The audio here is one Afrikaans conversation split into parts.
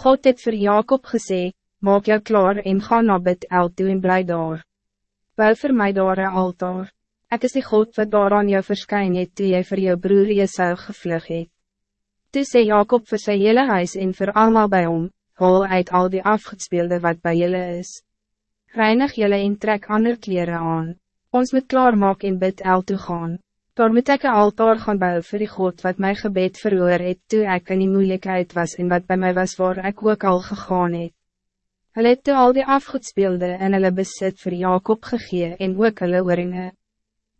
God het voor Jacob gezegd, maak jou klaar en ga na Bethel toe en bly daar. Bou vir my daar een altaar. Ek is die God wat daar aan jou verskyn het toe jy vir jou broer Esau gevlug het. Toe sê Jacob vir sy hele huis en vir allemaal bij hom, haal uit al die afgespeelde wat bij julle is. Reinig julle en trek ander kleren aan. Ons moet klaarmaak en bid el toe gaan. Daar moet ek een altaar gaan bouwen voor die God wat mijn gebed verhoor het toe ek in die moeilijkheid was en wat bij mij was waar ik ook al gegaan het. Hulle het toe al die afgoedspeelde en hulle besit vir Jacob gegee en ook hulle oringe.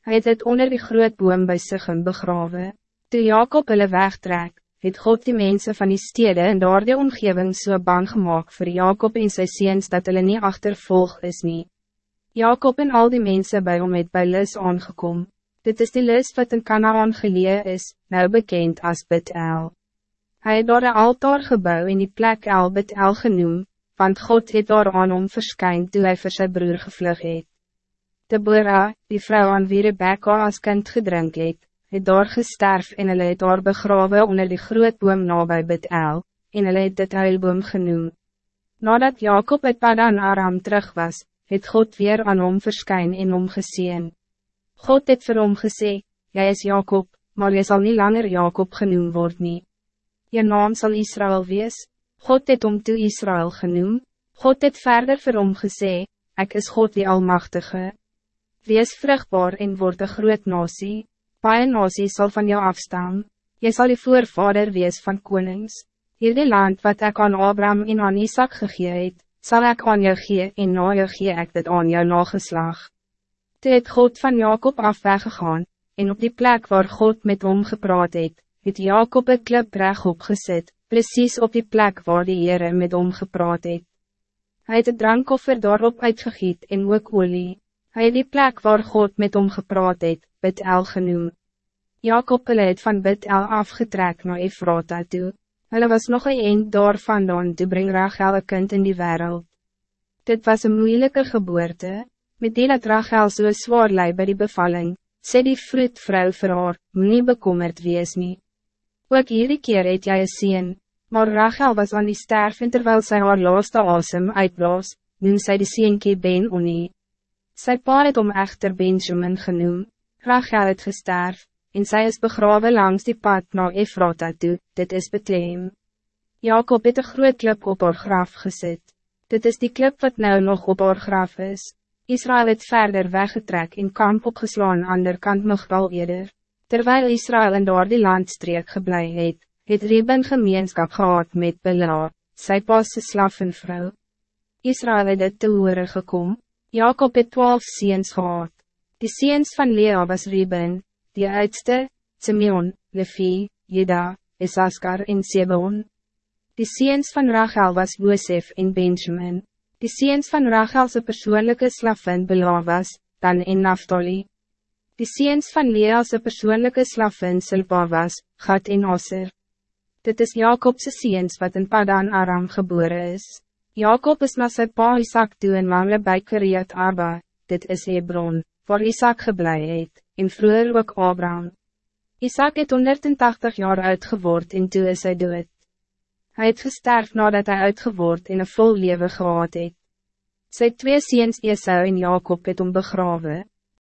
Hy het het onder die groot boom by Sigim begrawe. Toe Jacob hulle wegtrek, het God die mensen van die stede en daar die omgeving so bang gemaakt voor Jacob en sy seens dat hulle nie achtervolg is nie. Jacob en al die mensen bij hom het by Lis aangekom. Dit is die Lis wat in Canaan gelee is, nou bekend als Bet-El. Hy het daar een altaar gebouw in die plek El Bet-El genoem, want God het daar aan hom verskyn toe hy vir sy broer gevlug het. Deborah, die vrouw aan wie Rebecca als kind gedrink het, het daar gesterf en hulle het daar begrawe onder die groot boom nabij Bethel, en hulle het dit huilboom genoem. Nadat Jacob uit Padan Aram terug was, het God weer aan hom verskyn en hom geseen. God het vir hom gesê, Jy is Jacob, maar jy zal niet langer Jacob genoem word nie. Je naam zal Israël wees, God het hom toe Israël genoem, God het verder vir hom gesê, Ek is God die Almachtige. Wees vruchtbaar en word een groot nasie. Paie nasie sal van jou afstaan, jy sal die voorvader wees van konings. Hierdie land wat ik aan Abraham en aan Isaac gegee het, sal ek aan jou gee en na jou gee ek dit aan jou nageslag. Toe het God van Jacob af weggegaan, en op die plek waar God met hom gepraat het, het Jacob een klip reg opgezet, precies op die plek waar die Heere met hom gepraat het. Hij het het drankoffer daarop uitgegiet en ook olie. Hij het die plek waar God met hom gepraat het, Bid-El genoem. Jacob het van Bid-El afgetrek na Efrata toe. Hulle was nog een eind daar vandaan te bring Rachel een kind in die wereld. Dit was een moeilijke geboorte, met die dat Rachel so zwaar lei by die bevalling, sê die vroedvrou vir haar, nie bekommerd wees nie. Ook hierdie keer het jy een sien, maar Rachel was aan die sterf en terwijl sy haar laaste asem uitblaas, noem sy die sienkie Ben-Oni. Sy pa het om echter Benjamin genoem, Rachel het gesterf, en zij is begraven langs die pad naar Efrata toe, dit is Bethlehem. Jacob het een groot klip op haar graf gezet. Dit is die klip wat nou nog op haar graf is. Israël het verder weggetrek in kamp opgeslaan aan de kant Migdal eerder. Terwijl Israël in door die landstreek geblei het, het Reben gemeenskap gehad met Bela, sy passe slavenvrou. Israël het dit te horen gekom, Jacob het twaalf ziens gehad. Die seens van Lea was Reuben, die oudste, Simeon, Levi, Jeda, Isaskar en Sebon. Die seens van Rachel was Joseph en Benjamin. Die seens van Rachelse persoonlijke slavin Bela was, Dan en Naftali. Die seens van Lea'se persoonlijke slavin Silpa was, Gad en Aser. Dit is Jacobse seens wat in Padan Aram geboren is. Jacob is na sy pa Isaac toe en mangle by Kiriat Arba, dit is Hebron waar Isaac geblei het, en vroeger ook Abraham. Isaac het 180 jaar oud geword en toe is hy dood. Hy het gesterf nadat hij uitgeword en een vol leven gehad het. Sy twee seens Esau en Jacob het om begrawe.